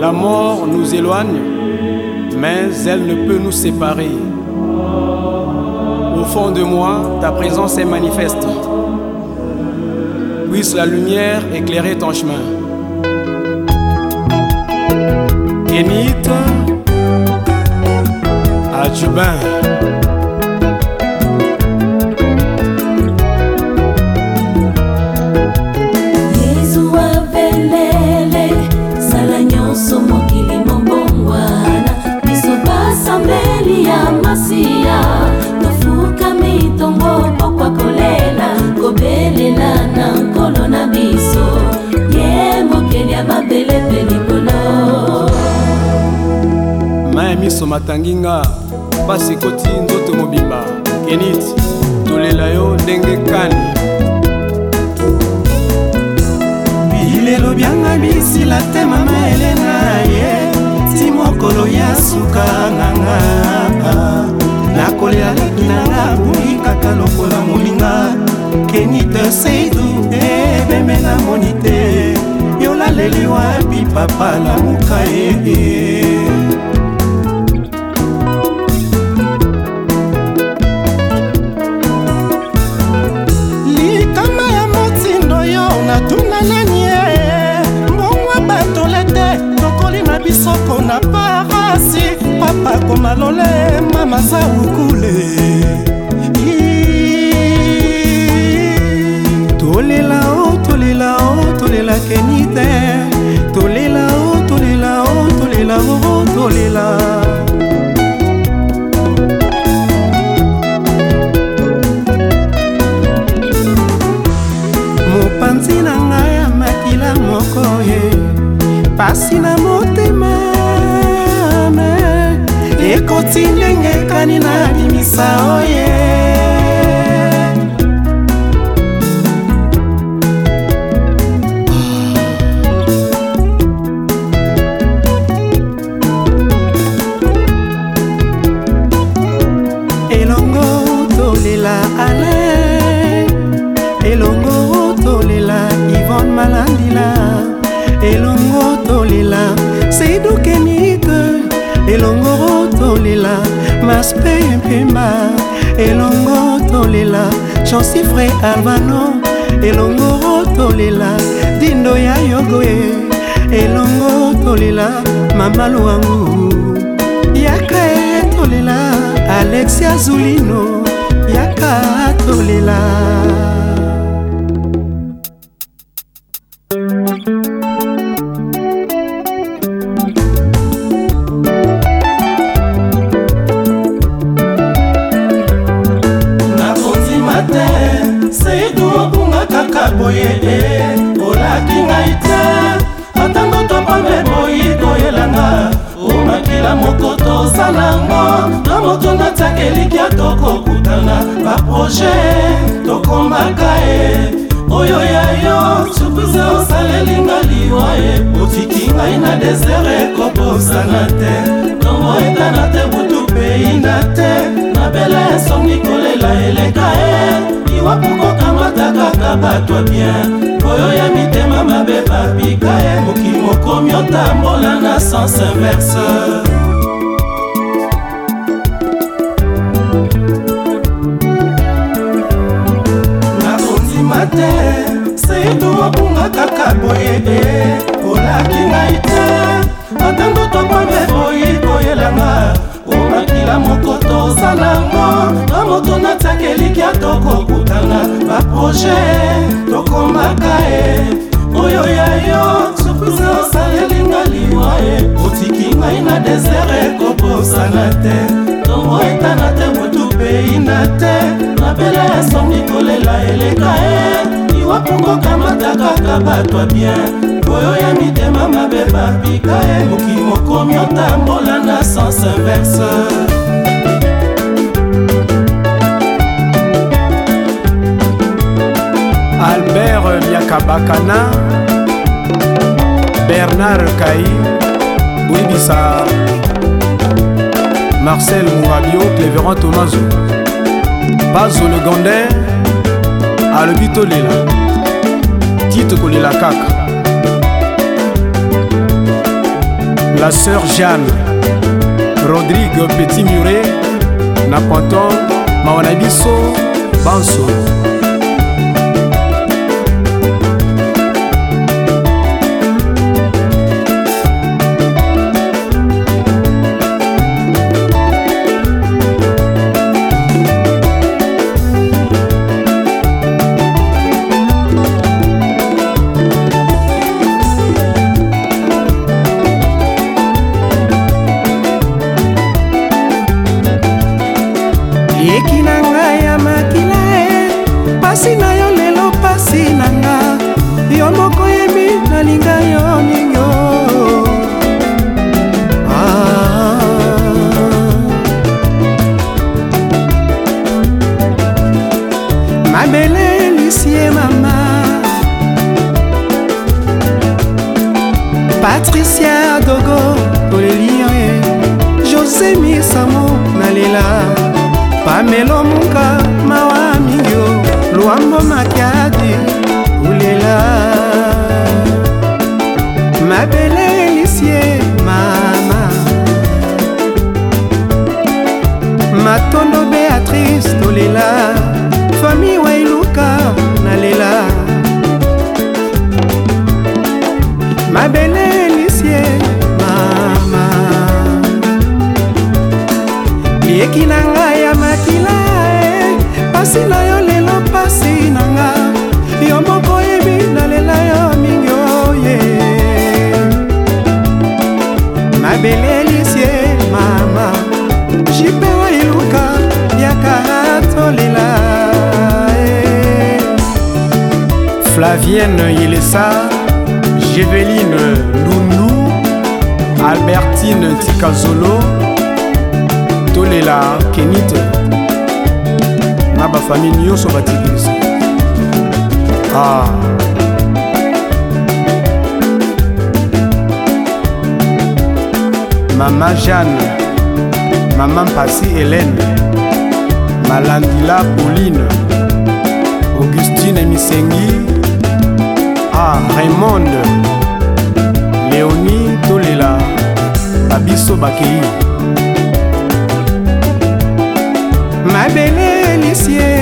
La mort nous éloigne, mais elle ne peut nous séparer. Au fond de moi, ta présence est manifeste. Puisse la lumière éclairer ton chemin. Kénit Adjubin. masiya tofukami ntongo pokwa kolela kobelela na nkolo na biso ye mokeli ya mabele mpe likolo maya miso matangi nga pasi ekoti nzoto mobimba keniti tolela yo ndenge kani bilelo byanga bisila te mama elena ye ti mokolo ya suka nganga lokola molinga kenite seidu ebemela moni te eh, yolaleli wapi papa lamuka ye eh, eh. likama ya motindo yo natuna nani e mbongwa batole te tokoli na bisoko na parasi papa komalole mama zaukule ekoti ndenge ekani na bimisa oye ah. elongo tolela ale elongo tolela ivon malandila elongo tolela sedukemite elongo tolela maspe mpema elongo tolela chansifre alvano elongo tolela dindo ya yogoe elongo tolela mamalo wangu yaka tolela alexia zulino yaka tolela mbala moko tosalango na motonda takelikya tokokutana baproje tokombaka e oyo ya yo supuze osalelinga liwa e otiki ngai na desert ekobosana te ntongo etana te butu peina te mabele esongi kolela eleka e liwa pokokamata kaka bato bien oyo ya mitema mabe babika ye moki mokomi otambola na sens inverse nzela moko tosalango to moto natakelikya tokokutana baproje tokomaka e oyo ya yo supuse osalelinga liwa e otiki ngai na desert ekobosana te tongo etana te butu pei na te mabele esongi kolela eleka e liwa pongokamata kaka bato ya bien boyo ya mitema mabe babika ye moki mokomi otambola na sens inverse Bernard Kai Bouibissa Marcel Mourabio Cléveron Tomazo Bazo le Gandais alobi tolela ti tokolela kaka la sœur jeanne rodrigue petit muret na panton mawa na biso banso yeki na ngai ya makila e pasi na yo lelo pasi na nga yo moko yebi nalinga yo lelo muka mawa mingio lwambo makiadi ulela mabele kasi na yo lelo pasi na nga yo moko oyebi nalela yo mingi oye mabelelisie mama jipe wailuka yaka tolela eh. flavienne yelesa géveline lundu albertine tikazolo tolela kenite na bafami nyonso bateglise ah. mama jeanne mama mpasi helene malandila pauline augustine misengi ah, raymond léonie tolela babiso bakei mabele quisiera.